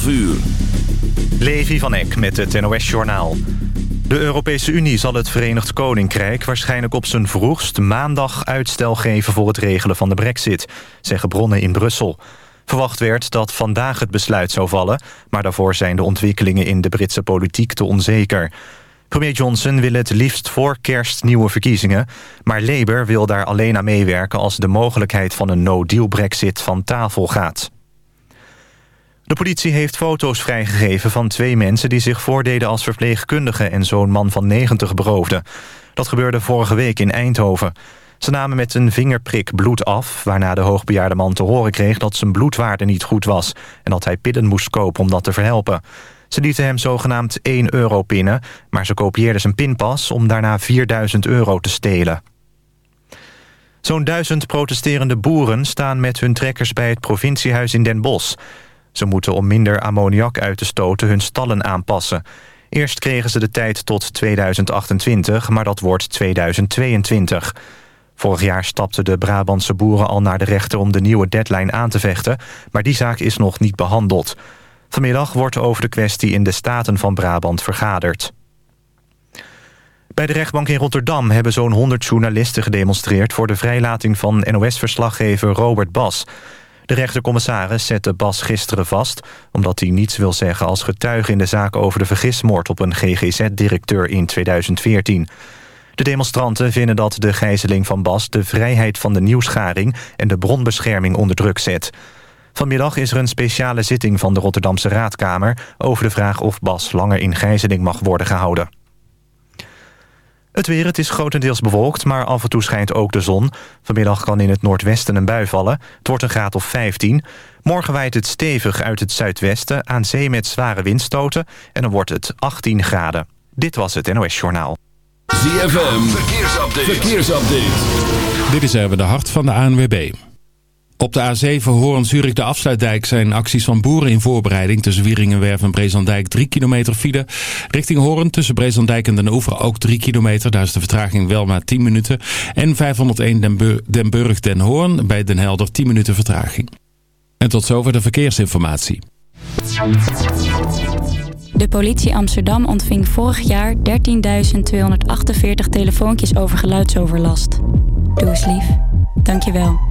12 uur. Levi van Eck met het NOS-journaal. De Europese Unie zal het Verenigd Koninkrijk waarschijnlijk op zijn vroegst maandag uitstel geven voor het regelen van de brexit, zeggen bronnen in Brussel. Verwacht werd dat vandaag het besluit zou vallen, maar daarvoor zijn de ontwikkelingen in de Britse politiek te onzeker. Premier Johnson wil het liefst voor kerst nieuwe verkiezingen... maar Labour wil daar alleen aan meewerken... als de mogelijkheid van een no-deal brexit van tafel gaat. De politie heeft foto's vrijgegeven van twee mensen... die zich voordeden als verpleegkundige en zo'n man van 90 beroofden. Dat gebeurde vorige week in Eindhoven. Ze namen met een vingerprik bloed af... waarna de hoogbejaarde man te horen kreeg dat zijn bloedwaarde niet goed was... en dat hij pillen moest kopen om dat te verhelpen. Ze lieten hem zogenaamd 1 euro pinnen... maar ze kopieerden zijn pinpas om daarna 4000 euro te stelen. Zo'n duizend protesterende boeren staan met hun trekkers... bij het provinciehuis in Den Bosch. Ze moeten om minder ammoniak uit te stoten hun stallen aanpassen. Eerst kregen ze de tijd tot 2028, maar dat wordt 2022. Vorig jaar stapten de Brabantse boeren al naar de rechter om de nieuwe deadline aan te vechten... maar die zaak is nog niet behandeld. Vanmiddag wordt over de kwestie in de Staten van Brabant vergaderd. Bij de rechtbank in Rotterdam hebben zo'n 100 journalisten gedemonstreerd... voor de vrijlating van NOS-verslaggever Robert Bas. De rechtercommissaris zette Bas gisteren vast... omdat hij niets wil zeggen als getuige in de zaak over de vergismoord... op een GGZ-directeur in 2014. De demonstranten vinden dat de gijzeling van Bas... de vrijheid van de nieuwsgaring en de bronbescherming onder druk zet... Vanmiddag is er een speciale zitting van de Rotterdamse Raadkamer... over de vraag of Bas langer in gijzeling mag worden gehouden. Het weer, het is grotendeels bewolkt, maar af en toe schijnt ook de zon. Vanmiddag kan in het noordwesten een bui vallen. Het wordt een graad of 15. Morgen waait het stevig uit het zuidwesten... aan zee met zware windstoten en dan wordt het 18 graden. Dit was het NOS Journaal. ZFM, verkeersupdate. verkeersupdate. Dit is even de hart van de ANWB. Op de A7 Hoorn-Zurich de afsluitdijk zijn acties van boeren in voorbereiding. Tussen Wieringenwerf en Brezandijk 3 kilometer file. Richting Hoorn tussen Brezandijk en Den Oever ook 3 kilometer. Daar is de vertraging wel maar 10 minuten. En 501 Den, Burg Den Hoorn bij Den Helder 10 minuten vertraging. En tot zover de verkeersinformatie. De politie Amsterdam ontving vorig jaar 13.248 telefoontjes over geluidsoverlast. Doe eens lief. Dankjewel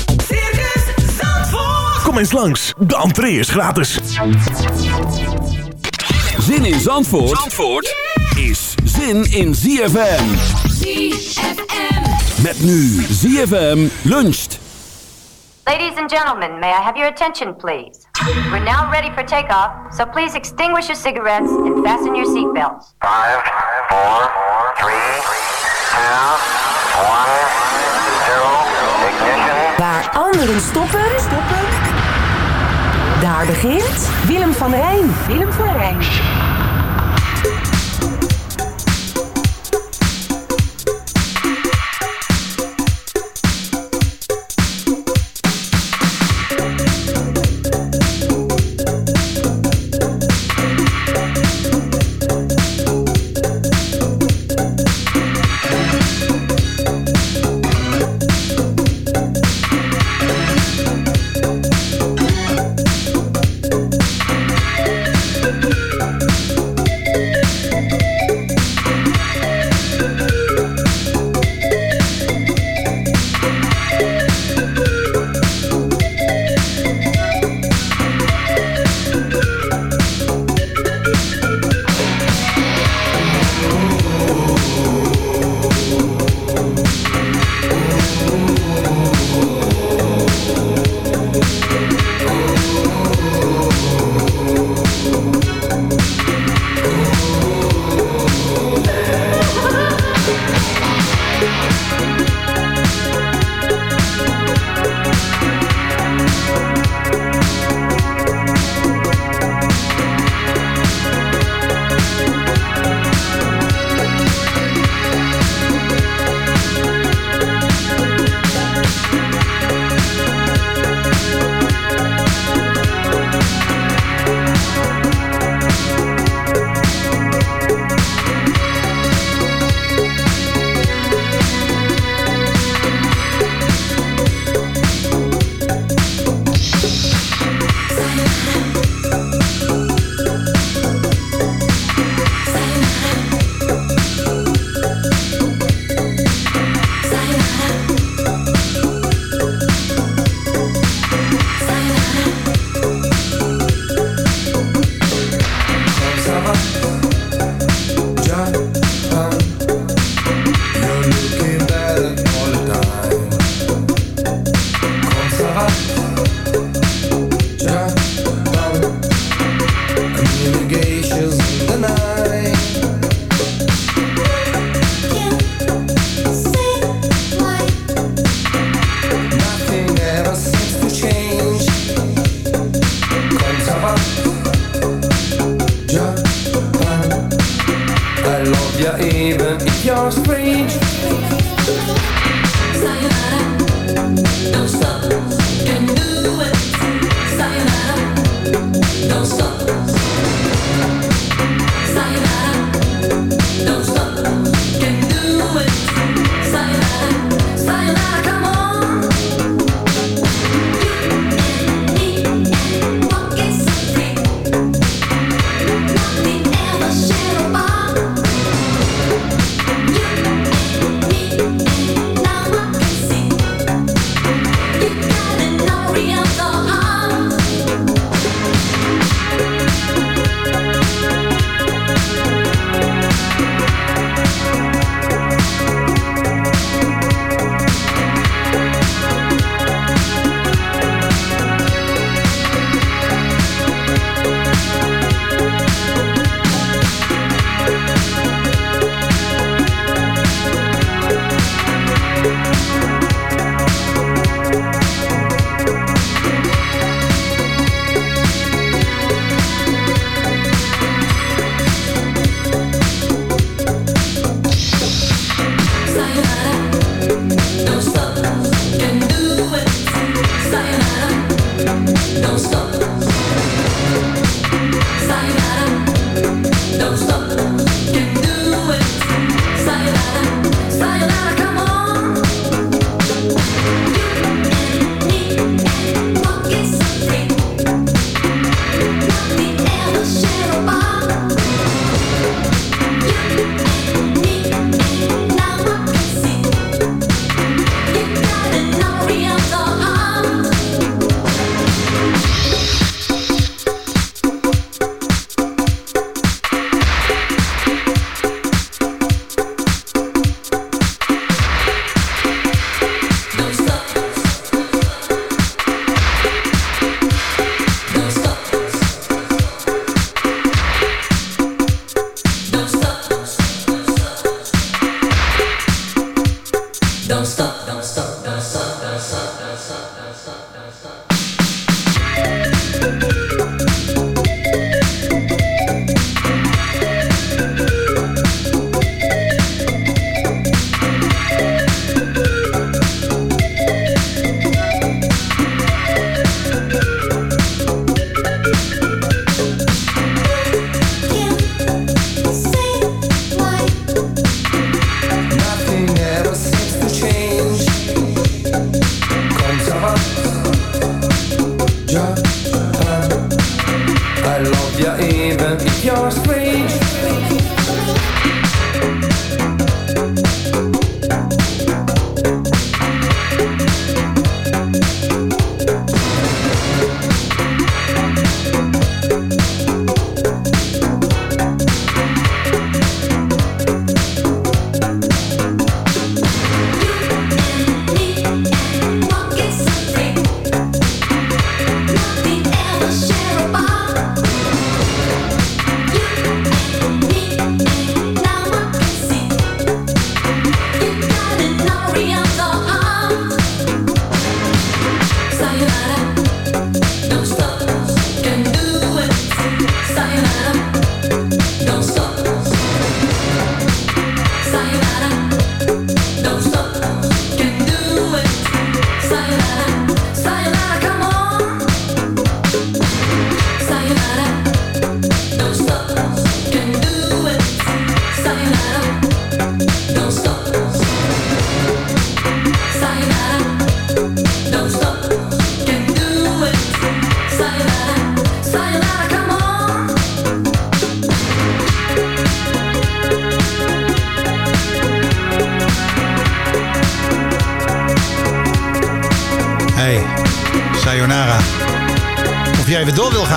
Kom eens langs, de entree is gratis. Zin in Zandvoort, Zandvoort is zin in ZFM. ZFM. Met nu ZFM luncht. Ladies and gentlemen, may I have your attention, please? We're now ready for takeoff, so please extinguish your cigarettes and fasten your seatbelts. Five, four, three, two, one, zero, ignition. Waar anderen stoppen, stoppen. Daar begint Willem van Rijn. Willem van Rijn.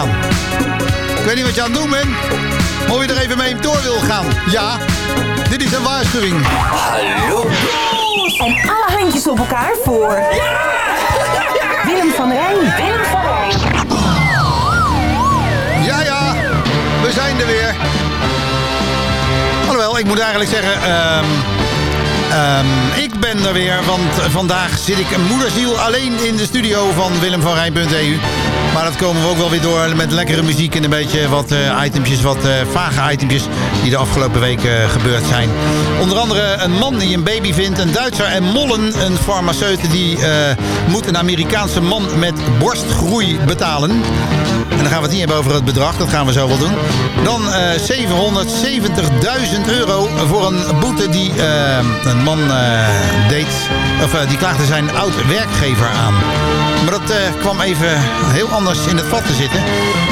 Ik weet niet wat je aan het doen bent. Of je er even mee door wil gaan. Ja, dit is een waarschuwing. Hallo. En alle handjes op elkaar voor... Ja! Willem van Rijn. Willem van Rijn. Ja, ja. We zijn er weer. Alhoewel, ik moet eigenlijk zeggen... Um, um, ik ben er weer, want vandaag zit ik een moederziel alleen in de studio van Willem van Rijn.eu. Maar dat komen we ook wel weer door met lekkere muziek en een beetje wat eh itempjes, wat eh, vage itempjes die de afgelopen weken gebeurd zijn. Onder andere een man die een baby vindt, een Duitser en Mollen, een farmaceut die eh, moet een Amerikaanse man met borstgroei betalen. En dan gaan we het niet hebben over het bedrag, dat gaan we zo wel doen. Dan eh 770.000 euro voor een boete die eh, een man eh, deed, of eh, die klaagde zijn oud-werkgever aan. Maar dat eh, kwam even heel anders in het vat te zitten.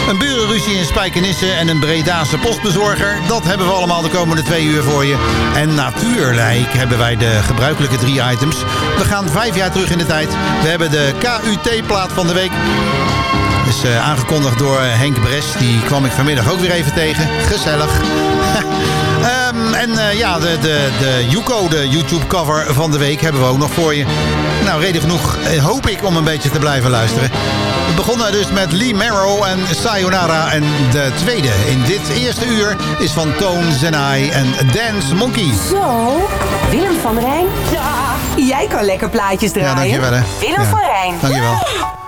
Een burenruzie in Spijkenisse en een Bredaanse postbezorger. Dat hebben we allemaal de komende twee uur voor je. En natuurlijk hebben wij de gebruikelijke drie items. We gaan vijf jaar terug in de tijd. We hebben de KUT-plaat van de week. Is eh, aangekondigd door Henk Bres. Die kwam ik vanmiddag ook weer even tegen. Gezellig. Ehm, en eh, ja, de, de, de Yuko, de YouTube-cover van de week, hebben we ook nog voor je. Nou, reden genoeg, eh, hoop ik, om een beetje te blijven luisteren. We begonnen dus met Lee Marrow en Sayonara. En de tweede in dit eerste uur is van Toon Zenai en Dance Monkey. Zo, Willem van Rijn. Ja, jij kan lekker plaatjes draaien. Ja, dankjewel hè. Willem Ja, van Rijn. Dankjewel.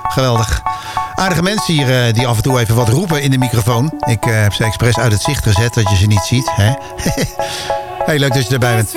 Geweldig. Aardige mensen hier eh, die af en toe even wat roepen in de microfoon. Ik eh, heb ze expres uit het zicht gezet, dat je ze niet ziet. Hè? hey, leuk dat je erbij bent.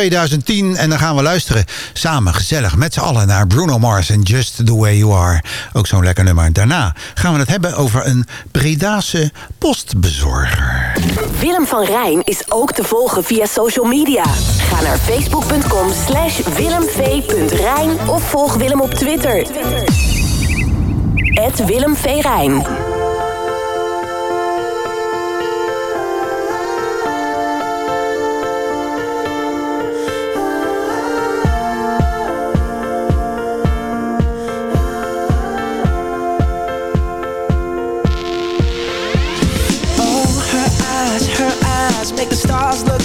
2010 en dan gaan we luisteren. Samen, gezellig, met z'n allen naar Bruno Mars en Just The Way You Are. Ook zo'n lekker nummer. Daarna gaan we het hebben over een Bredase postbezorger. Willem van Rijn is ook te volgen via social media. Ga naar facebook.com slash willemv.rijn of volg Willem op Twitter. Willem. Rijn.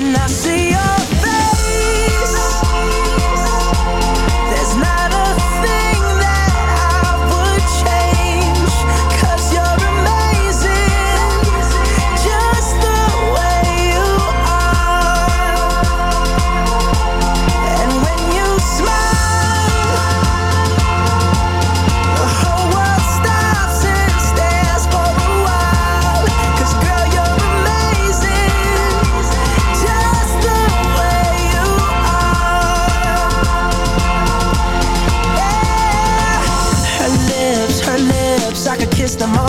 when I see your face,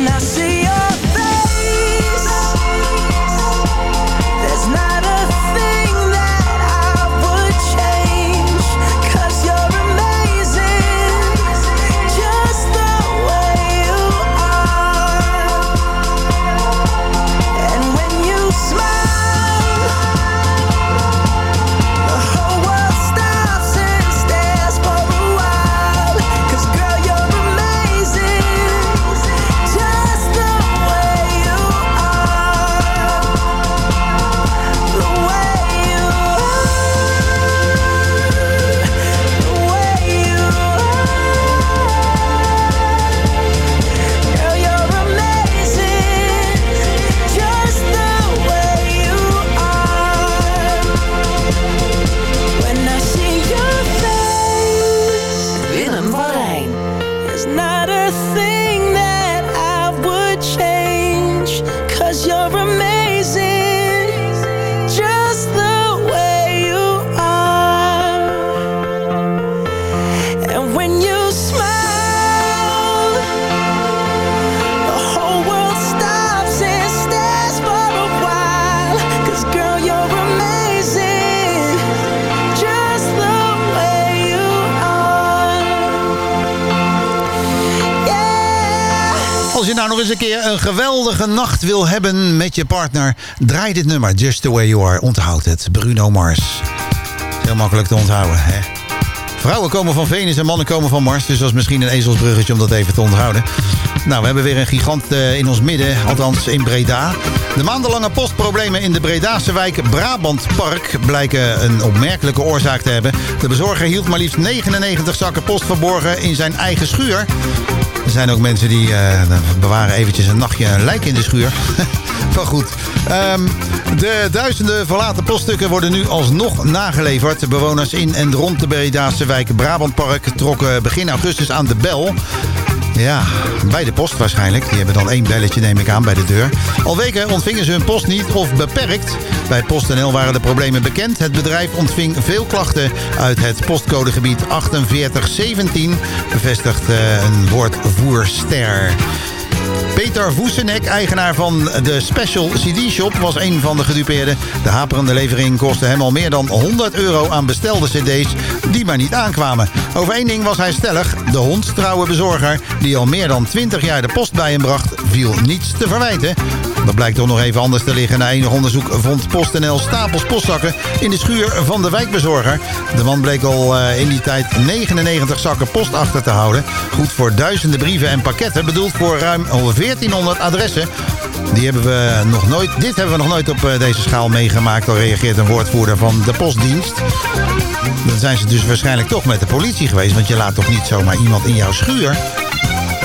When I see je nou nog eens een keer een geweldige nacht wil hebben met je partner... draai dit nummer, Just The Way You Are. Onthoud het, Bruno Mars. Heel makkelijk te onthouden, hè? Vrouwen komen van Venus en mannen komen van Mars. Dus dat is misschien een ezelsbruggetje om dat even te onthouden. Nou, we hebben weer een gigant eh, in ons midden, althans in Breda. De maandenlange postproblemen in de Bredase wijk Brabantpark... blijken een opmerkelijke oorzaak te hebben. De bezorger hield maar liefst 99 zakken post verborgen in zijn eigen schuur. Er zijn ook mensen die eh, bewaren eventjes een nachtje een lijk in de schuur. Wel goed. Ehm, de duizenden verlaten poststukken worden nu alsnog nageleverd. Bewoners in en rond de Bredaanse wijk Brabantpark trokken begin augustus aan de bel. Ja, bij de post waarschijnlijk. Die hebben dan één belletje, neem ik aan, bij de deur. Al weken ontvingen ze hun post niet of beperkt. Bij PostNL waren de problemen bekend. Het bedrijf ontving veel klachten uit het postcodegebied 4817. Bevestigt eh, een woordvoerster. Peter Woesenek, eigenaar van de Special CD Shop, was een van de gedupeerden. De haperende levering kostte hem al meer dan 100 euro aan bestelde cd's die maar niet aankwamen. Over één ding was hij stellig. De hondstrouwe bezorger, die al meer dan 20 jaar de post bij hem bracht, viel niets te verwijten. Dat blijkt toch nog even anders te liggen. Na enig onderzoek vond PostNL stapels postzakken in de schuur van de wijkbezorger. De man bleek al eh, in die tijd 99 zakken post achter te houden. Goed voor duizenden brieven en pakketten, bedoeld voor ruim 1400 adressen. Die hebben we nog nooit, dit hebben we nog nooit op eh, deze schaal meegemaakt. Al reageert een woordvoerder van de postdienst. Dan zijn ze dus waarschijnlijk toch met de politie geweest. Want je laat toch niet zomaar iemand in jouw schuur?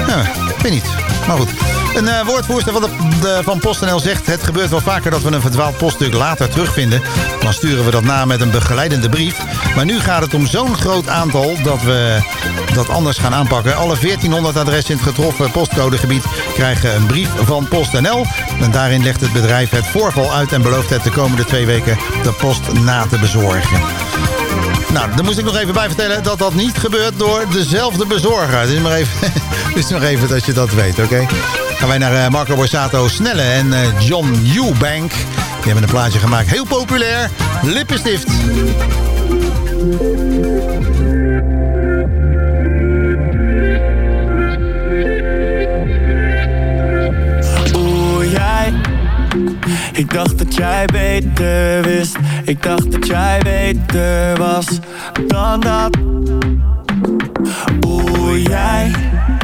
Ja, ik weet niet. Maar goed. Een uh, woordvoerster van, de, van PostNL zegt... het gebeurt wel vaker dat we een verdwaald poststuk later terugvinden. Dan sturen we dat na met een begeleidende brief. Maar nu gaat het om zo'n groot aantal dat we dat anders gaan aanpakken. Alle 1400 adressen in het getroffen postcodegebied krijgen een brief van PostNL. En daarin legt het bedrijf het voorval uit... en belooft het de komende twee weken de post na te bezorgen. Nou, dan moest ik nog even bij vertellen dat dat niet gebeurt door dezelfde bezorger. Dus maar even, dus nog even dat je dat weet, oké? Gaan wij naar uh, Marco Borsato Snelle en uh, John Eubank. Die hebben een plaatje gemaakt, heel populair. Lippenstift. Ik dacht dat jij beter wist Ik dacht dat jij beter was dan dat Oeh, jij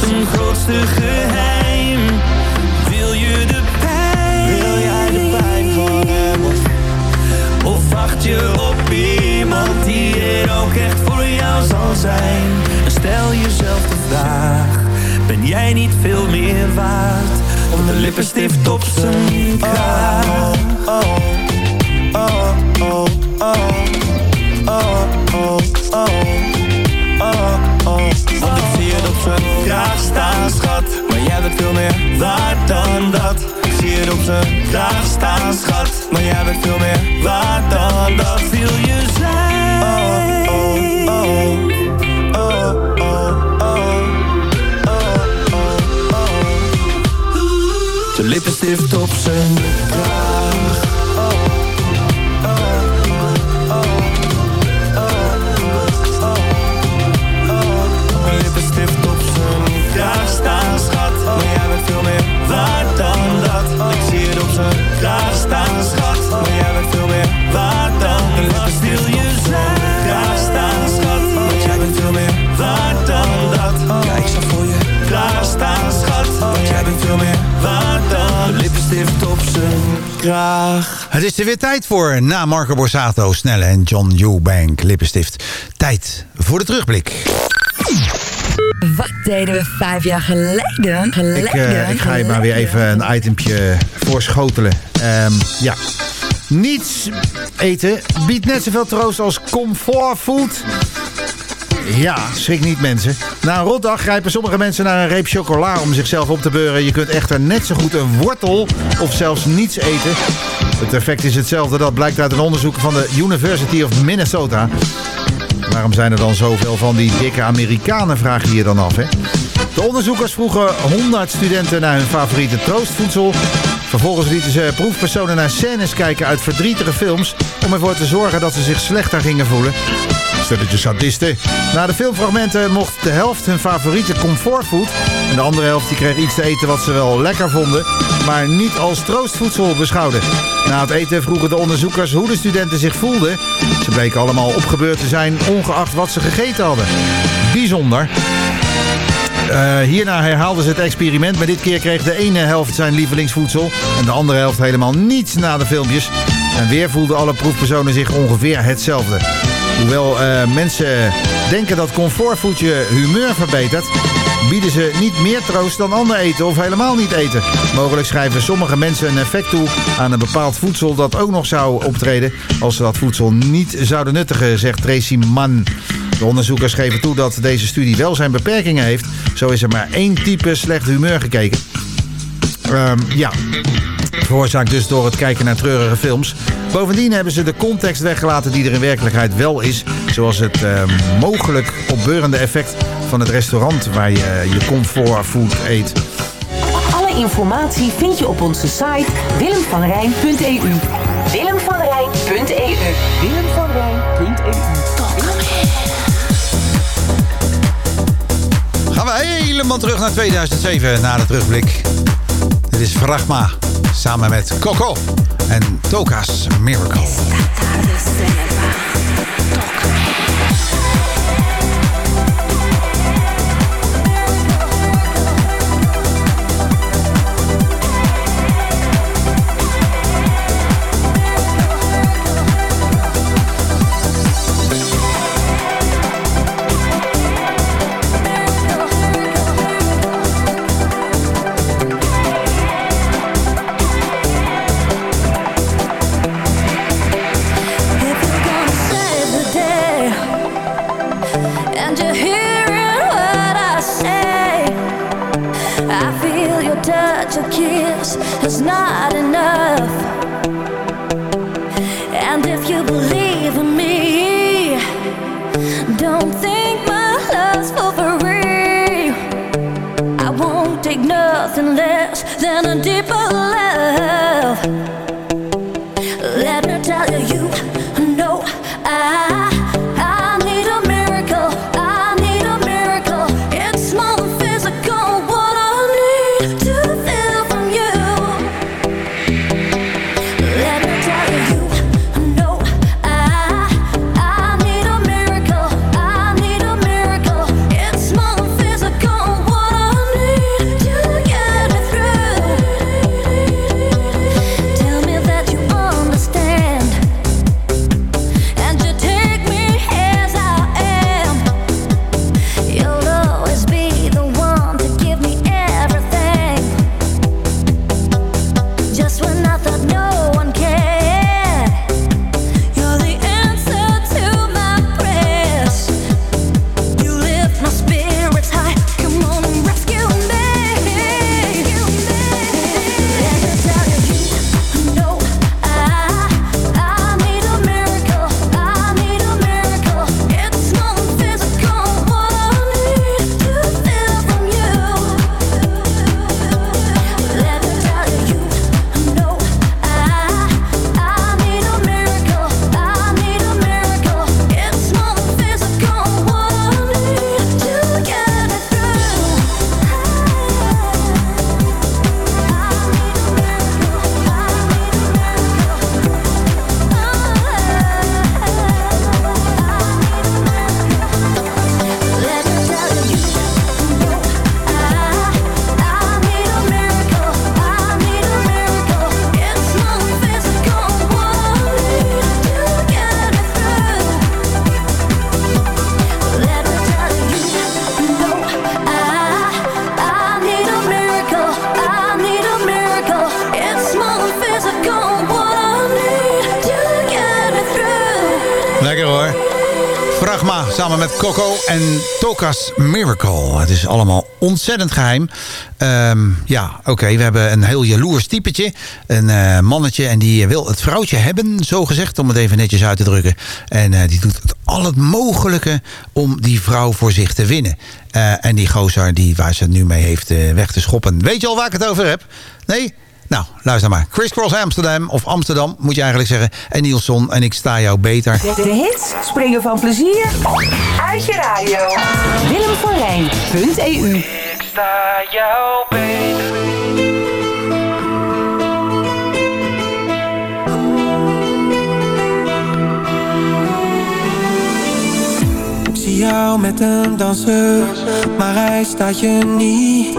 Zijn grootste geheim Wil je de pijn? Wil jij de pijn van hem? Of, wacht je op iemand die er ook echt voor jou zal zijn? En stel jezelf de vraag Ben jij niet veel meer waard? Om de lippenstift op zijn kraag oh, oh, oh, oh, oh, oh, oh, oh, oh, zijn kraag staan, schat. Maar jij bent veel meer waard dan dat. Ik zie het op zijn kraag staan, schat. Maar jij bent veel meer waard dan dat. Wil je zijn? Oh, oh, oh. Oh, oh, oh Oh, oh, oh De lippenstift op zijn kraag lippenstift op zijn kraag Het is er weer tijd voor. Na Marco Borsato, Snelle en John Eubank, Lippenstift. Tijd voor de terugblik. Wat deden we vijf jaar geleden? geleden Ik, eh, ik ga je maar weer even een itempje voorschotelen. Ehm, ja. Niets eten biedt net zoveel troost als comfortfood. Ja, schrik niet mensen. Na een rotdag grijpen sommige mensen naar een reep chocola om zichzelf op te beuren. Je kunt echter net zo goed een wortel of zelfs niets eten. Het effect is hetzelfde, dat blijkt uit een onderzoek van de University of Minnesota. Waarom zijn er dan zoveel van die dikke Amerikanen, vraag je je dan af, hè? De onderzoekers vroegen 100 studenten naar hun favoriete troostvoedsel. Vervolgens lieten ze proefpersonen naar scènes kijken uit verdrietige films... om ervoor te zorgen dat ze zich slechter gingen voelen. Stelletje sadisten. Na de filmfragmenten mocht de helft hun favoriete comfortfood... en de andere helft die kreeg iets te eten wat ze wel lekker vonden... maar niet als troostvoedsel beschouwden. Na het eten vroegen de onderzoekers hoe de studenten zich voelden. Ze bleken allemaal opgebeurd te zijn, ongeacht wat ze gegeten hadden. Bijzonder. Uh, hierna herhaalden ze het experiment, maar dit keer kreeg de ene helft zijn lievelingsvoedsel en de andere helft helemaal niets na de filmpjes. En weer voelden alle proefpersonen zich ongeveer hetzelfde. Hoewel uh, mensen denken dat comfortfood je humeur verbetert, bieden ze niet meer troost dan ander eten of helemaal niet eten. Mogelijk schrijven sommige mensen een effect toe aan een bepaald voedsel dat ook nog zou optreden als ze dat voedsel niet zouden nuttigen, zegt Tracy Mann. De onderzoekers geven toe dat deze studie wel zijn beperkingen heeft. Zo is er maar één type slecht humeur gekeken. Um, ja, veroorzaakt dus door het kijken naar treurige films. Bovendien hebben ze de context weggelaten die er in werkelijkheid wel is. Zoals het uh, mogelijk opbeurende effect van het restaurant waar je je comfortfood eet. Alle informatie vind je op onze site willemvanrijn.eu willemvanrijn.eu willemvanrijn.eu Gaan we helemaal terug naar 2007 na de terugblik. Dit is Fragma samen met Coco en Toka's Miracle. En Tokas Miracle. Het is allemaal ontzettend geheim. Ehm, ja, oké, we hebben een heel jaloers typetje. Een eh, mannetje en die wil het vrouwtje hebben, zo gezegd. Om het even netjes uit te drukken. En eh, die doet al het mogelijke om die vrouw voor zich te winnen. Eh, en die gozer die, waar ze nu mee heeft weg te schoppen. Weet je al waar ik het over heb? Nee? Nou, luister maar. Chris Cross Amsterdam, of Amsterdam moet je eigenlijk zeggen. En Nielson en ik sta jou beter. De hits springen van plezier uit je radio. Willem van Rijn.eu Ik sta jou beter. Ik zie jou met hem dansen, maar hij staat je niet.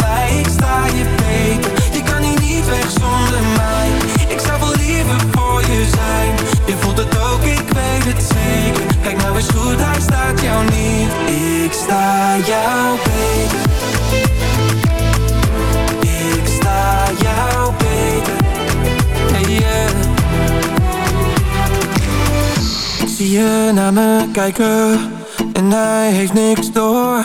mij, ik sta je beter. Je kan hier niet weg zonder mij. Ik zou wel liever voor je zijn. Je voelt het ook, ik weet het zeker. Kijk nou eens goed, hij staat jou niet. Ik sta jou beter. Ik sta jou beter. Hey. Ik zie je naar me kijken en hij heeft niks door.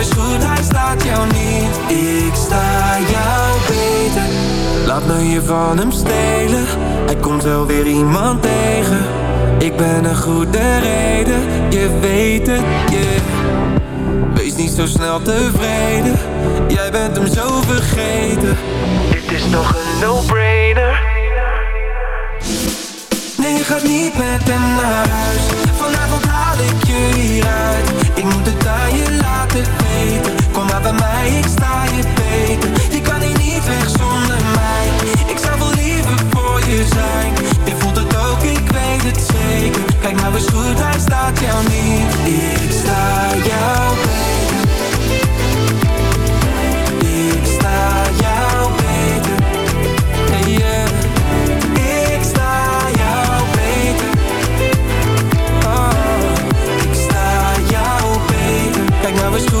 Eens goed, hij staat jou niet. Ik sta jou beter. Laat me je van hem stelen. Hij komt wel weer iemand tegen. Ik ben een goede reden, je weet het, yeah. Wees niet zo snel tevreden, jij bent hem zo vergeten. Dit is nog een no-brainer. Gaat niet met hem naar huis. Vanavond haal ik je hieruit. Ik moet het aan je laten weten. Kom maar bij mij, ik sta je beter. Je kan hier niet weg zonder mij. Ik zou wel liever voor je zijn. Je voelt het ook, ik weet het zeker. Kijk nou eens goed, hij staat jou niet. Ik sta jou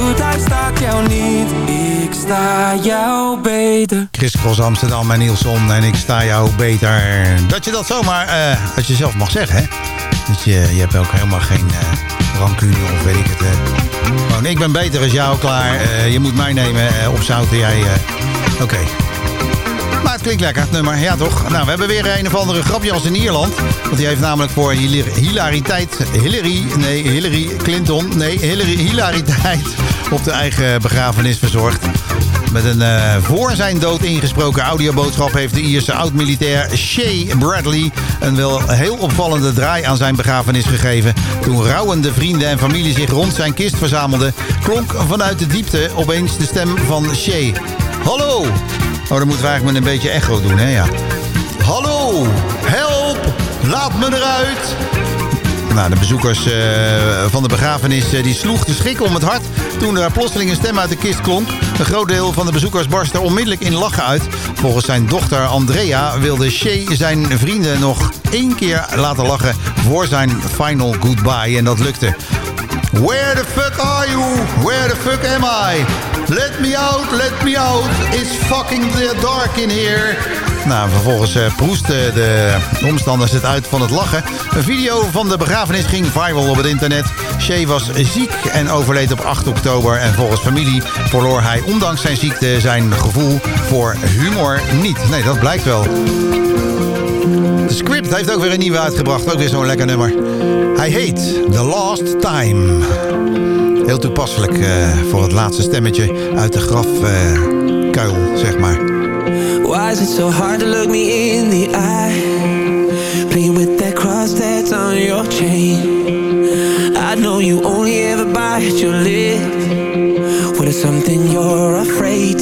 Goed, hij staat jou niet. Ik sta jou beter. Chris Cross Amsterdam en Nielson en ik sta jou beter. Dat je dat zomaar, eh als je zelf mag zeggen, hè. Dat je, je hebt ook helemaal geen eh rancune of weet ik het. eh. Ik ben beter als jou, klaar. Je moet mij nemen, eh, opzouten, jij... Oké. Klinkt lekker, het nummer. Ja, toch? Nou, we hebben weer een of andere grapjas in Ierland. Want die heeft namelijk voor hilar- hilariteit... Hillary, nee, Hillary Clinton... Nee, Hillary hilariteit op de eigen begrafenis verzorgd. Met een eh, voor zijn dood ingesproken audioboodschap... heeft de Ierse oud-militair Shay Bradley... een wel heel opvallende draai aan zijn begrafenis gegeven. Toen rouwende vrienden en familie zich rond zijn kist verzamelden... klonk vanuit de diepte opeens de stem van Shay. Hallo! Oh, dan moeten we eigenlijk met een beetje echo doen, hè? Ja. Hallo! Help! Laat me eruit! Nou, de bezoekers eh, van de begrafenis eh, die sloeg de schrik om het hart... toen er plotseling een stem uit de kist klonk. Een groot deel van de bezoekers barstte onmiddellijk in lachen uit. Volgens zijn dochter Andrea wilde Shay zijn vrienden nog één keer laten lachen... voor zijn final goodbye. En dat lukte. Where the fuck are you? Where the fuck am I? Let me out, let me out. It's fucking dark in here. Nou, vervolgens uh, proesten de omstanders het uit van het lachen. Een video van de begrafenis ging viral op het internet. Shay was ziek en overleed op 8 oktober. En volgens familie verloor hij ondanks zijn ziekte zijn gevoel voor humor niet. Nee, dat blijkt wel. De script heeft ook weer een nieuwe uitgebracht. Ook weer zo'n lekker nummer. Hij heet The Last Time. Heel toepasselijk uh, voor het laatste stemmetje uit de grafkuil, uh, zeg maar. Why is it so hard to look me in the eye? Playing with that cross that's on your chain. I know you only ever bite your lip. What is something you're afraid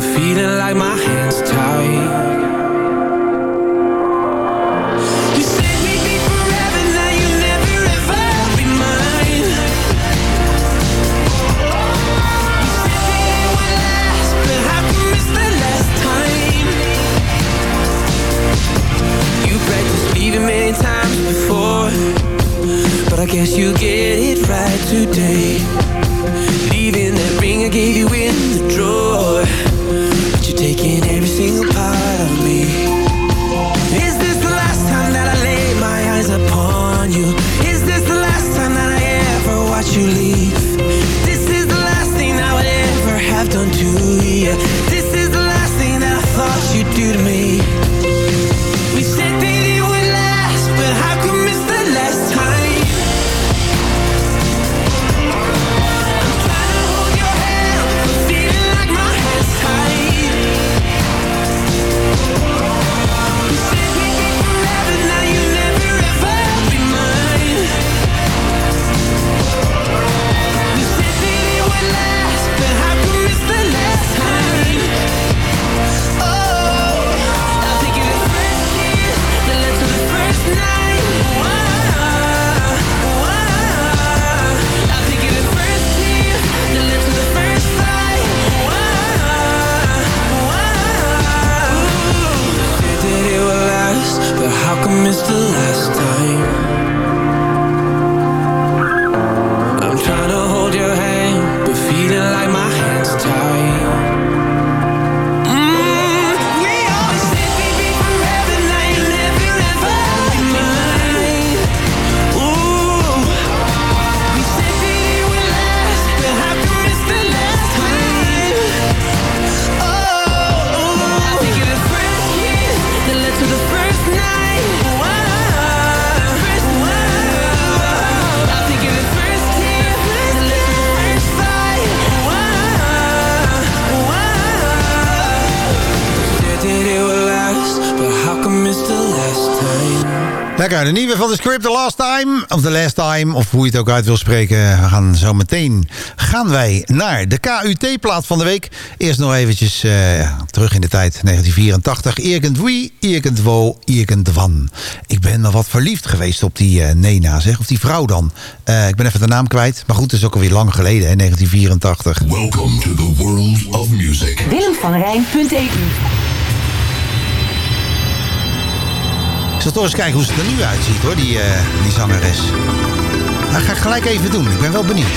the last time? You practiced leaving many times before, but I guess you get it right today. Leaving that ring I gave you in de nieuwe van de script The Last Time. Of The Last Time, of hoe je het ook uit wil spreken. We gaan zo meteen gaan wij naar de KUT-plaat van de week. Eerst nog eventjes eh, terug in de tijd, 1984. Irgendwie, irgendwo, irgendwan. Ik ben nog wat verliefd geweest op die eh, Nena, zeg. Of die vrouw dan. Eh, ik ben even de naam kwijt. Maar goed, het is ook alweer lang geleden, hè, 1984. Welcome to the world of music. Willemvanrijn.eu Ik zal toch eens kijken hoe ze er nu uitziet, hoor, die, eh, die zangeres. Dat ga ik gelijk even doen. Ik ben wel benieuwd.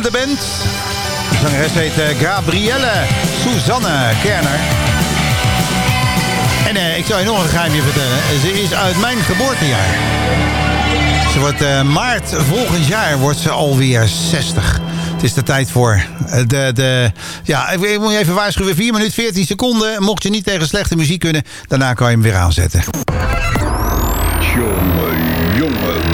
De band. De zangeres heet eh, Gabrielle Suzanne Kerner. En eh, ik zal je nog een geheimje vertellen. Ze is uit mijn geboortejaar. Ze wordt eh, maart volgend jaar wordt ze alweer 60. Het is de tijd voor eh, de... de ja, ik moet je even waarschuwen. 4 minuten 14 seconden. Mocht je niet tegen slechte muziek kunnen, daarna kan je hem weer aanzetten.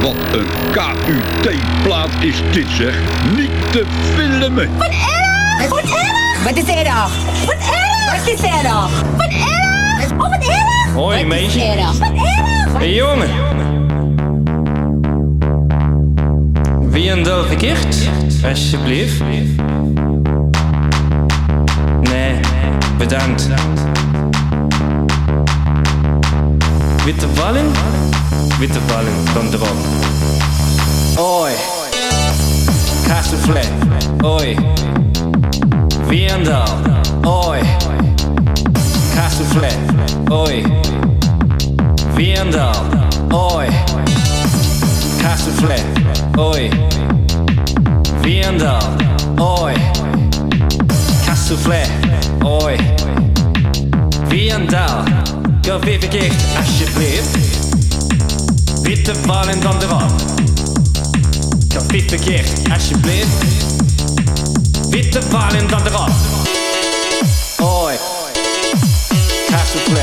Wat een KUT-plaat is dit zeg. Niet te filmen. Wat erg! Wat erg! Wat is erg? Wat erg! Wat is erg? Wat erg! Oh, wat erg! Hoi, Wat is meisje. erg? Wat erg! Hé jongen. Wie een deel verkeerd? Alsjeblieft. Nee, bedankt. Witte ballen? Witte ballen, dan erop. Oi. Kassoufflé. Oi. Wie een deel. Oi. Kassoufflé. Oi. Viendal, oi. Cassoufflé, oi. Viendal, oi. Cassoufflé, oi. Viendal, go weer verkeerd, alsjeblieft. Witte ballen dan. Go weer verkeerd, alsjeblieft. Witte ballen dan erop. Oi. Cassoufflé,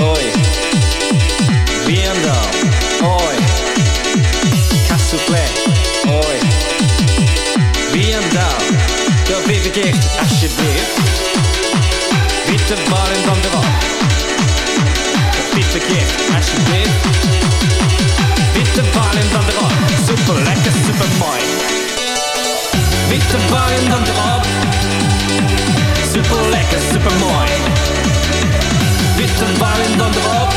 oi. Viendal, oi. Cassoufflé, oi. Viendal, go weer verkeerd, alsjeblieft. Witte ballen dan erop. Verkeerd, alsjeblieft. Witte ballen dan erop. Super lekker, super mooi. Witte ballen dan erop. Super lekker, super mooi. Witte ballen dan erop.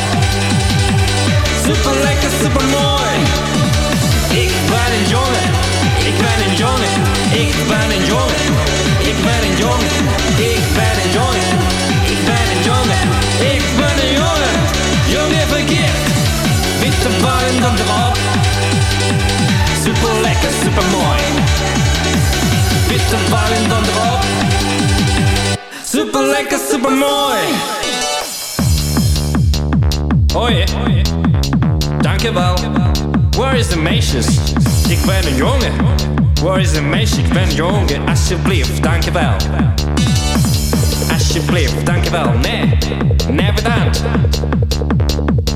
Super lekker, super mooi. Ik ben een jongen, ik ben een jongen, ik ben een jongen, ik ben een jongen, ik ben een jongen, ik ben een jongen, ik ben een jongen. Jongen verkeerd, witte ballen dan erop. Super lekker, super mooi. Witte ballen dan erop. Super lekker, super mooi. Hoi. Dankjewel. Waar is de meisjes? Ik ben een jongen. Waar is de meisje? Ik ben een jongen. Alsjeblieft, dankjewel. Alsjeblieft, dankjewel. Nee, nee bedankt.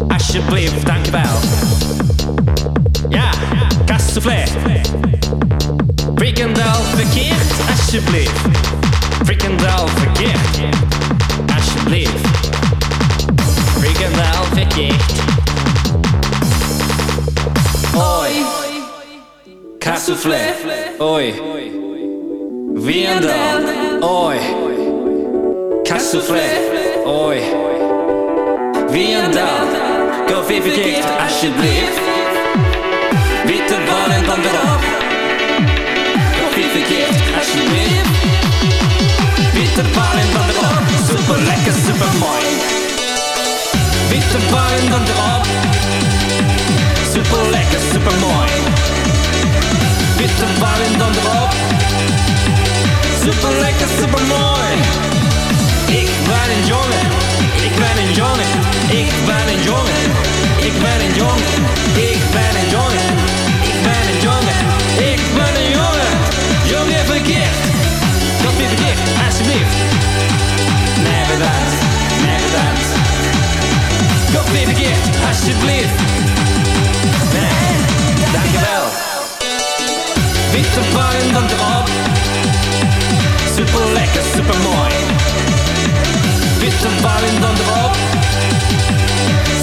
Alsjeblieft, dankjewel. Ja, kassoufflé. Frikandel verkeerd, alsjeblieft. Frikandel verkeerd, alsjeblieft. Frikandel verkeerd. Oi. Cassoufflé. Oi. Viendal. Oi. Cassoufflé. Oi. Viendal. Go weer verkeerd, alsjeblieft. Ballen dan erop. Go weer verkeerd, alsjeblieft. Witte ballen dan erop. Super lekker, super mooi. Witte ballen dan erop. Super lekker, super mooi. Witte ballen Ik ben een jongen, ik ben een jongen, ik ben een jongen, ik ben een jongen, ik ben een jongen, ik ben een jongen, ik ben een jongen. Jongen verkeerd, dat weer verkeerd, alsjeblieft. Nee bedankt, nee bedankt. Go weer verkeerd, alsjeblieft. Nee, dankjewel. Witte ballen dan erop. Super lekker, super mooi. Witte ballen dan erop.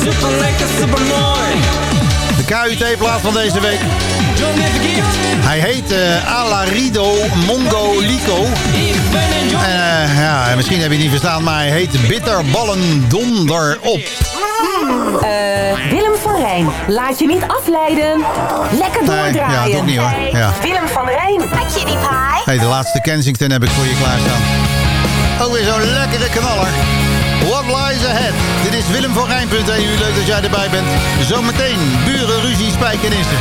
Super lekker, super mooi. De KUT-plaat van deze week. Hij heet eh Alarido Mongolico. En eh, ja, misschien heb je het niet verstaan, maar hij heet Bitterballen Donder op. Eh, Willem van Rijn, laat je niet afleiden. Lekker Nee, doordraaien. ja, dat niet hoor. Ja. Willem van Rijn. Had je die pie? Hey, de laatste Kensington heb ik voor je klaarstaan. Ook weer zo'n lekkere knaller. What lies ahead? Dit is Willem van Rijn.eu. Leuk dat jij erbij bent. Zometeen buren, ruzie, spijkenissen.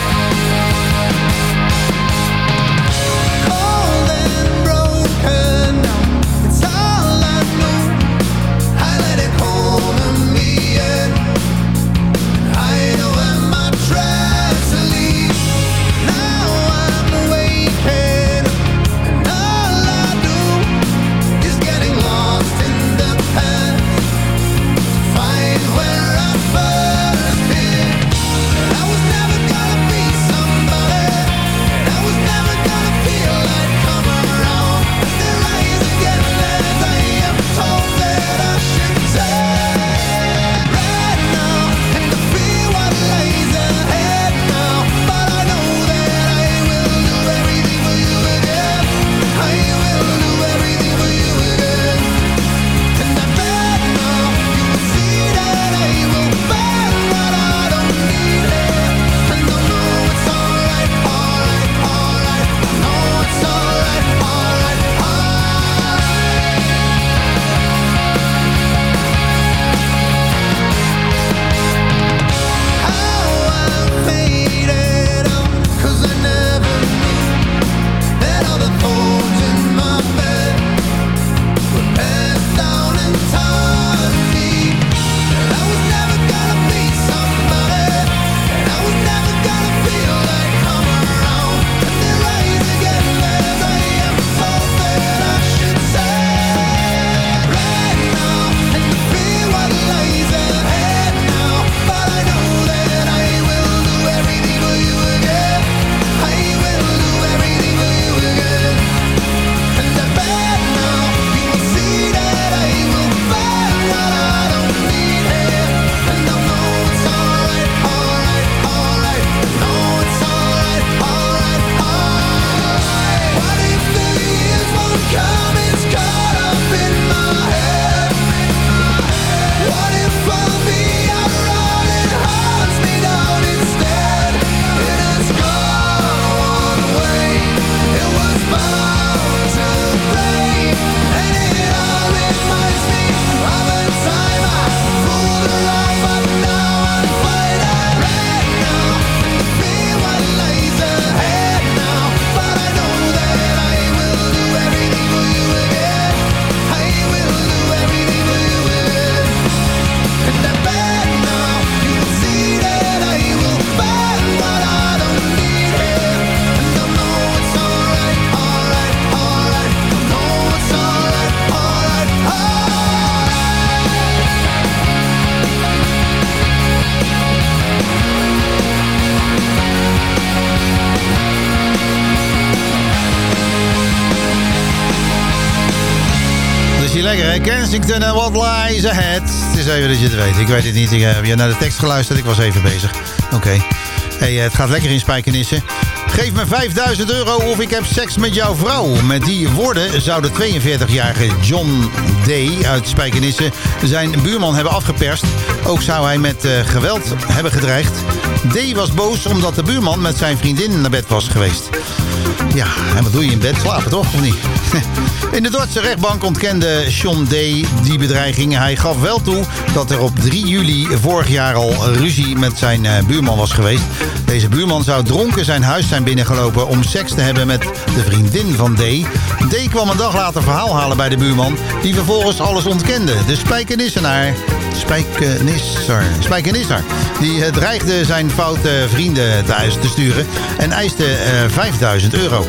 Eh, Kensington en What Lies Ahead. Het is even dat je het weet. Ik weet het niet. Ik heb je naar de tekst geluisterd. Ik was even bezig. Oké. Hey, eh, het gaat lekker in Spijkenissen. Geef me 5000 euro of ik heb seks met jouw vrouw. Met die woorden zou de 42-jarige John D. uit Spijkenisse zijn buurman hebben afgeperst. Ook zou hij met eh, geweld hebben gedreigd. D. was boos omdat de buurman met zijn vriendin naar bed was geweest. Ja, en wat doe je in bed? Slapen toch, of niet? In de Duitse rechtbank ontkende John D. die bedreiging. Hij gaf wel toe dat er op 3 juli vorig jaar al ruzie met zijn eh, buurman was geweest. Deze buurman zou dronken zijn huis zijn binnengelopen om seks te hebben met de vriendin van D. D kwam een dag later verhaal halen bij de buurman, die vervolgens alles ontkende. De spijkenissenaar Spijkenisser. Spijkenisser. Die eh, dreigde zijn foute vrienden thuis te sturen en eiste eh, 5000 euro.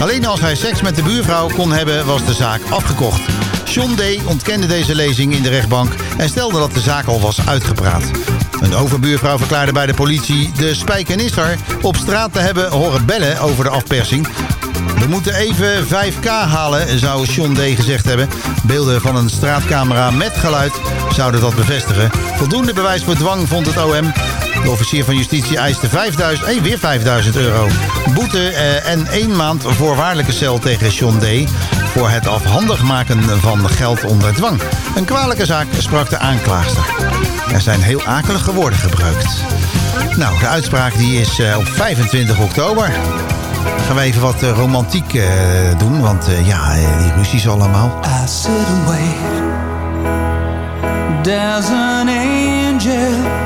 Alleen als hij seks met de buurvrouw kon hebben, was de zaak afgekocht. John D. ontkende deze lezing in de rechtbank en stelde dat de zaak al was uitgepraat. Een overbuurvrouw verklaarde bij de politie de spijkenisser op straat te hebben horen bellen over de afpersing. We moeten even 5K halen, zou John D. gezegd hebben. Beelden van een straatcamera met geluid zouden dat bevestigen. Voldoende bewijs voor dwang vond het OM. De officier van justitie eiste 5000, eh, weer 5000 euro. Boete eh, en één maand voorwaardelijke cel tegen John D. voor het afhandig maken van geld onder dwang. Een kwalijke zaak sprak de aanklaagster. Er zijn heel akelige woorden gebruikt. Nou, de uitspraak die is eh, op 25 oktober. Gaan we even wat eh, romantiek eh, doen, want eh, ja, die ruzies allemaal. There's an angel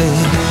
angels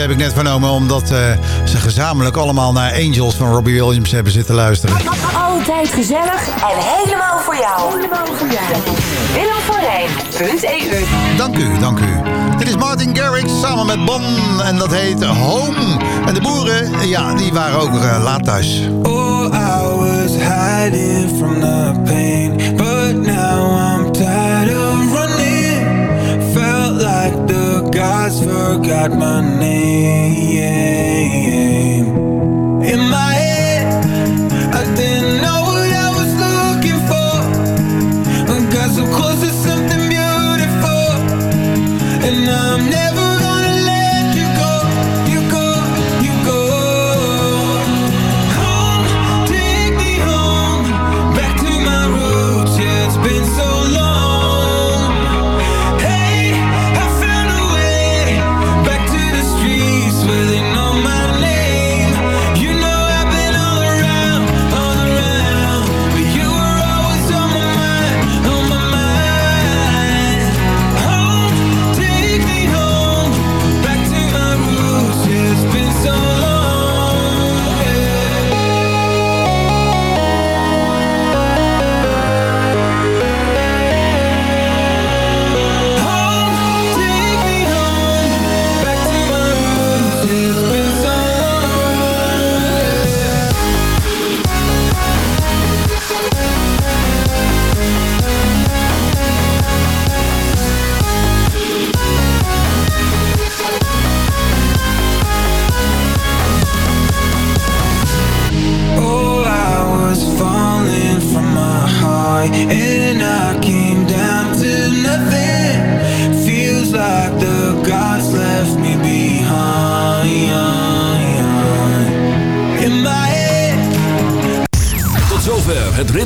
heb ik net vernomen. Omdat eh, ze gezamenlijk allemaal naar Angels van Robbie Williams hebben zitten luisteren. Altijd gezellig en helemaal voor jou. Helemaal voor jou. Willem van Rijn.eu Dank u, dank u. Dit is Martin Garrix samen met Bon en dat heet Home. En de boeren, ja, die waren ook eh, laat thuis. Oh, I was hiding from the pain, gods forgot my name. In my